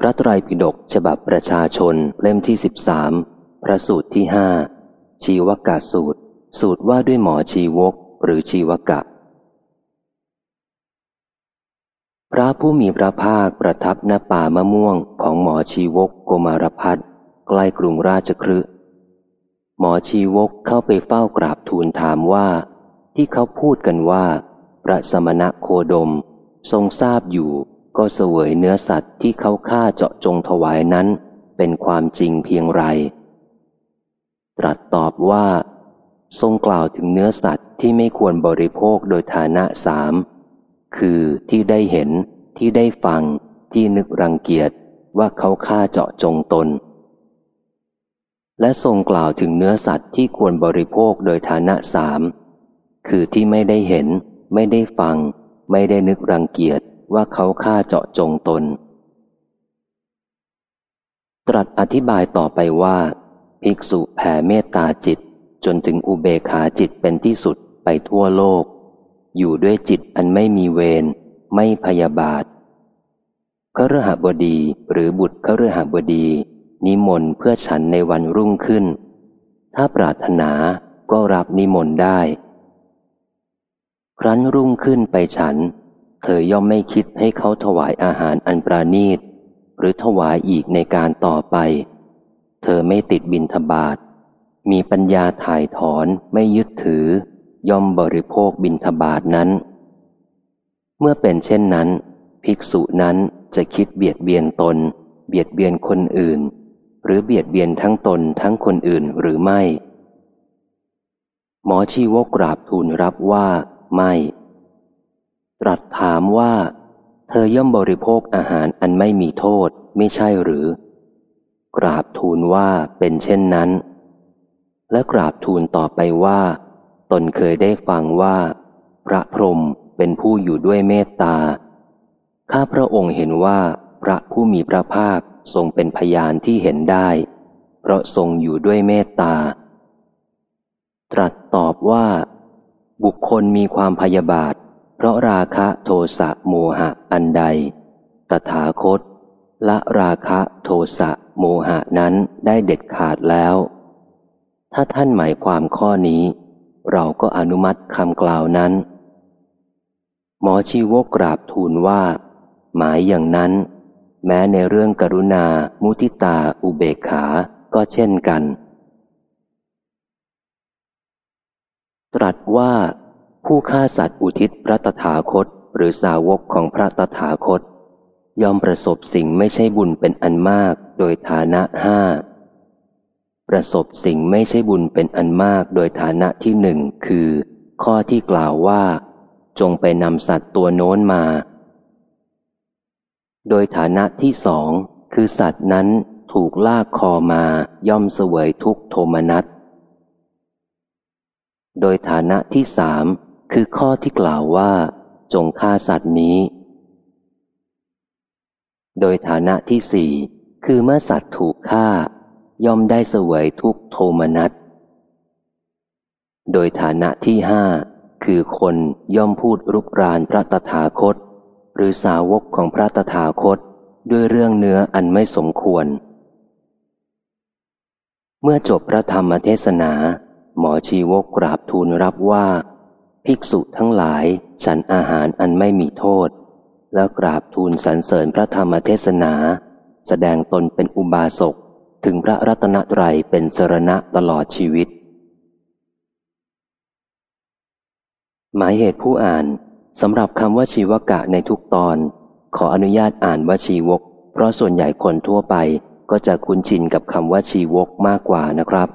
พระไตรปิฎกฉบับประชาชนเล่มที่สิบสามพระสูตรที่ห้าชีวกะสูตร สูตรว่าด้วยหมอชีวกหรือชีวกะ พระผู้มีพระภาคประทับณป่ามะม่วงของหมอชีวกโกมารพัฒใกล้กรุงราชครืหมอชีวกเข้าไปเฝ้ากราบทูลถามว่า ที่เขาพูดกันว่า พระสมณะโคดมทรงทราบอยู่ ก็เสวยเนื้อสัตว์ที่เขาฆ่าเจาะจงถวายนั้น เป็นความจริงเพียงไร ตรัสตอบว่า ทรงกล่าวถึงเนื้อสัตว์ที่ไม่ควรบริโภคโดยฐานะสาม คือที่ได้เห็น ที่ได้ฟัง ที่นึกรังเกียจว่าเขาฆ่าเจาะจงตน และทรงกล่าวถึงเนื้อสัตว์ที่ควรบริโภคโดยฐานะสาม คือที่ไม่ได้เห็น ไม่ได้ฟัง ไม่ได้นึกรังเกียจ ว่าเขาฆ่าเจาะจงตน ตรัสอธิบายต่อไปว่า ภิกษุแผ่เมตตาจิตจนถึงอุเบขาจิตเป็นที่สุดไปทั่วโลก อยู่ด้วยจิตอันไม่มีเวรไม่พยาบาทคฤหบดีหรือบุตรคฤหบดี นิมนต์เพื่อฉันในวันรุ่งขึ้น ถ้าปรารถนาก็รับนิมนต์ได้ ครั้นรุ่งขึ้นไปฉัน เธอย่อมไม่คิดให้เขาถวายอาหารอันปราณีต หรือถวายอีกในการต่อไป เธอไม่ติดบินทบาท มีปัญญาถ่ายถอนไม่ยึดถือ ย่อมบริโภคบินทบาทนั้น เมื่อเป็นเช่นนั้น ภิกษุนั้นจะคิดเบียดเบียนตน เบียดเบียนคนอื่น หรือเบียดเบียนทั้งตนทั้งคนอื่นหรือไม่ หมอชีวกกราบทูลรับว่าไม่ รัสถามว่า เธอย่อมบริโภคอาหารอันไม่มีโทษไม่ใช่หรือ กราบทูลว่าเป็นเช่นนั้น และกราบทูลต่อไปว่า ตนเคยได้ฟังว่า พระพรหมเป็นผู้อยู่ด้วยเมตตา ข้าพระองค์เห็นว่าพระผู้มีพระภาคทรงเป็นพยานที่เห็นได้ เพราะทรงอยู่ด้วยเมตตา ตรัสตอบว่า บุคคลมีความพยาบาท เพราะราคะโทสะโมหะอันใด ตถาคต ละราคะโทสะโมหะนั้นได้เด็ดขาดแล้ว ถ้าท่านหมายความข้อนี้ เราก็อนุมัติคำกล่าวนั้น หมอชีวกกราบทูลว่า หมายอย่างนั้น แม้ในเรื่องกรุณา มุทิตาอุเบกขา ก็เช่นกัน ตรัสว่า ผู้ฆ่าสัตว์อุทิศพระตถาคต หรือสาวกของพระตถาคตยอมประสบสิ่งไม่ใช่บุญเป็นอันมากโดยฐานะห้าประสบสิ่งไม่ใช่บุญเป็นอันมากโดยฐานะที่หนึ่งคือ ข้อที่กล่าวว่า จงไปนำสัตว์ตัวโน้นมา โดยฐานะที่สองคือสัตว์นั้นถูกลากคอมาย่อมเสวยทุกโทมนัสโดยฐานะที่สาม คือข้อที่กล่าวว่า จงฆ่าสัตว์นี้ โดยฐานะที่สี่คือเมื่อสัตว์ถูกฆ่า ย่อมได้เสวยทุกโทมนัส โดยฐานะที่ห้าคือคนย่อมพูดรุกรานพระตถาคต หรือสาวกของพระตถาคตด้วยเรื่องเนื้ออันไม่สมควร เมื่อจบพระธรรมเทศนา หมอชีวกกราบทูลรับว่า ภิกษุทั้งหลายฉันอาหารอันไม่มีโทษ แล้วกราบทูลสรรเสริญพระธรรมเทศนา แสดงตนเป็นอุบาสกถึงพระรัตนตรัยเป็นสรณะตลอดชีวิต หมายเหตุผู้อ่านสำหรับคำว่าชีวกะในทุกตอน ขออนุญาตอ่านว่าชีวก เพราะส่วนใหญ่คนทั่วไปก็จะคุ้นชินกับคำว่าชีวกมากกว่านะครับ